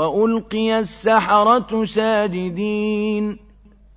وألقي السحرة ساجدين